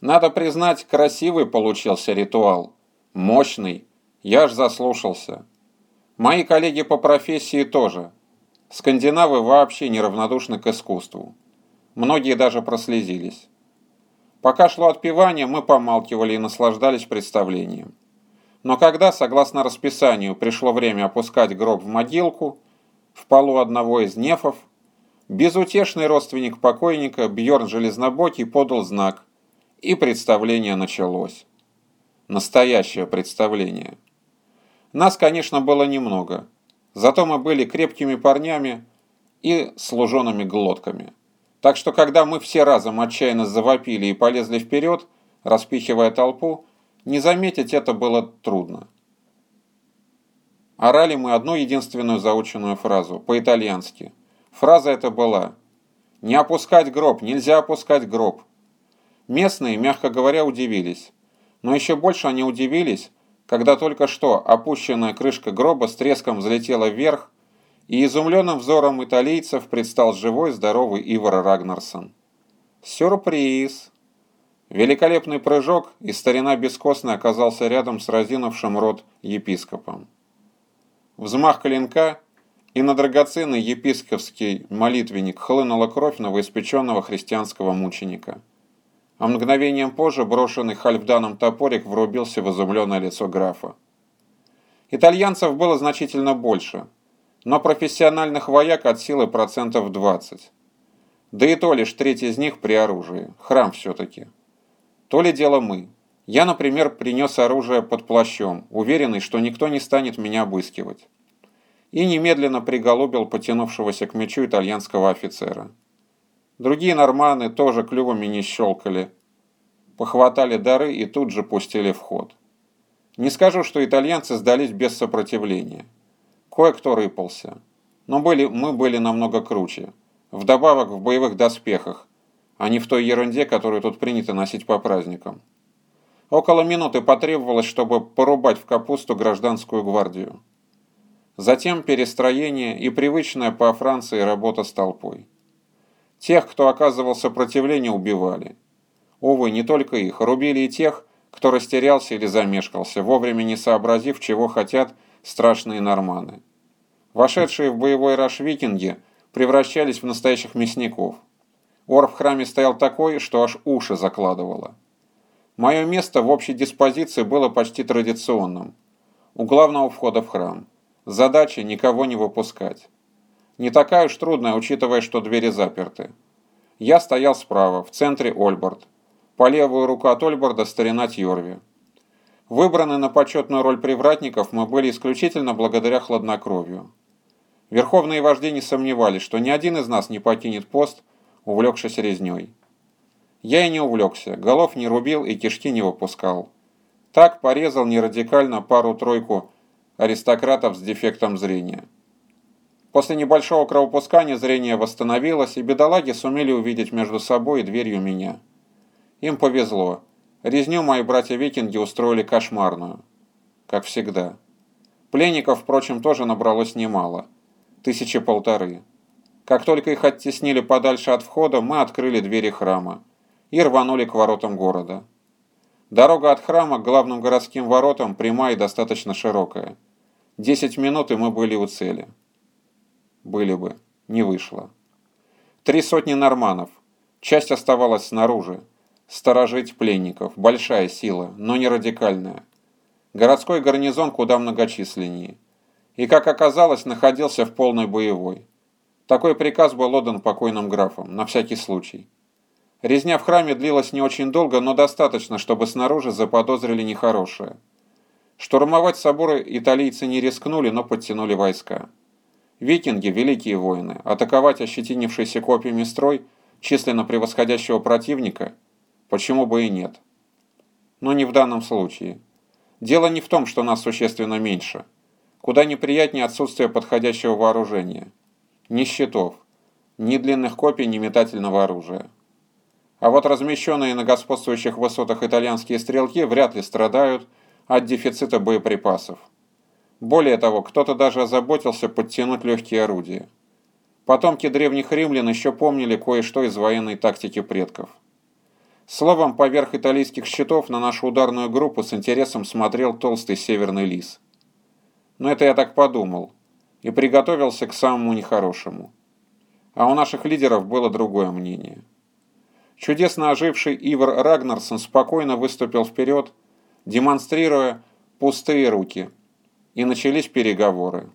Надо признать, красивый получился ритуал. Мощный. Я аж заслушался. Мои коллеги по профессии тоже. Скандинавы вообще неравнодушны к искусству. Многие даже прослезились. Пока шло отпевание, мы помалкивали и наслаждались представлением. Но когда, согласно расписанию, пришло время опускать гроб в могилку, в полу одного из нефов, безутешный родственник покойника Бьорн Железнобокий подал знак, и представление началось. Настоящее представление. Нас, конечно, было немного, зато мы были крепкими парнями и служенными глотками. Так что, когда мы все разом отчаянно завопили и полезли вперед, распихивая толпу, не заметить это было трудно. Орали мы одну единственную заученную фразу, по-итальянски. Фраза эта была «Не опускать гроб, нельзя опускать гроб». Местные, мягко говоря, удивились. Но еще больше они удивились, когда только что опущенная крышка гроба с треском взлетела вверх, и изумленным взором италийцев предстал живой здоровый Ивар Рагнарсон. Сюрприз! Великолепный прыжок, и старина бескостный оказался рядом с разинувшим рот епископом. Взмах клинка, и на драгоценный епископский молитвенник хлынула кровь новоиспеченного христианского мученика. А мгновением позже брошенный Хальфданом топорик врубился в изумленное лицо графа. Итальянцев было значительно больше, но профессиональных вояк от силы процентов 20. Да и то лишь треть из них при оружии, храм все-таки. То ли дело мы. Я, например, принес оружие под плащом, уверенный, что никто не станет меня обыскивать. И немедленно приголубил потянувшегося к мечу итальянского офицера. Другие норманы тоже клювами не щелкали, похватали дары и тут же пустили в ход. Не скажу, что итальянцы сдались без сопротивления. Кое-кто рыпался. Но были, мы были намного круче. Вдобавок в боевых доспехах, а не в той ерунде, которую тут принято носить по праздникам. Около минуты потребовалось, чтобы порубать в капусту гражданскую гвардию. Затем перестроение и привычная по Франции работа с толпой. Тех, кто оказывал сопротивление, убивали. Увы, не только их, рубили и тех, кто растерялся или замешкался, вовремя не сообразив, чего хотят страшные норманы. Вошедшие в боевой раш викинги превращались в настоящих мясников – Ор в храме стоял такой, что аж уши закладывало. Мое место в общей диспозиции было почти традиционным. У главного входа в храм. Задача никого не выпускать. Не такая уж трудная, учитывая, что двери заперты. Я стоял справа, в центре Ольборд. По левую руку от Ольборда старина Тьорви. Выбраны на почетную роль привратников мы были исключительно благодаря хладнокровию. Верховные вожди не сомневались, что ни один из нас не покинет пост, увлекшись резней. Я и не увлекся, голов не рубил и кишки не выпускал. Так порезал нерадикально пару-тройку аристократов с дефектом зрения. После небольшого кровопускания зрение восстановилось, и бедолаги сумели увидеть между собой и дверью меня. Им повезло. Резню мои братья-викинги устроили кошмарную. Как всегда. Пленников, впрочем, тоже набралось немало. Тысячи полторы. Как только их оттеснили подальше от входа, мы открыли двери храма и рванули к воротам города. Дорога от храма к главным городским воротам прямая и достаточно широкая. Десять минут, и мы были у цели. Были бы. Не вышло. Три сотни норманов. Часть оставалась снаружи. Сторожить пленников. Большая сила, но не радикальная. Городской гарнизон куда многочисленнее. И, как оказалось, находился в полной боевой. Такой приказ был отдан покойным графом, на всякий случай. Резня в храме длилась не очень долго, но достаточно, чтобы снаружи заподозрили нехорошее. Штурмовать соборы италийцы не рискнули, но подтянули войска. Викинги – великие воины, атаковать ощетинившийся копьями строй, численно превосходящего противника, почему бы и нет. Но не в данном случае. Дело не в том, что нас существенно меньше. Куда неприятнее отсутствие подходящего вооружения – ни щитов, ни длинных копий, ни метательного оружия. А вот размещенные на господствующих высотах итальянские стрелки вряд ли страдают от дефицита боеприпасов. Более того, кто-то даже озаботился подтянуть легкие орудия. Потомки древних римлян еще помнили кое-что из военной тактики предков. Словом, поверх итальянских щитов на нашу ударную группу с интересом смотрел толстый северный лис. Но это я так подумал и приготовился к самому нехорошему. А у наших лидеров было другое мнение. Чудесно оживший Ивар Рагнарсон спокойно выступил вперед, демонстрируя пустые руки, и начались переговоры.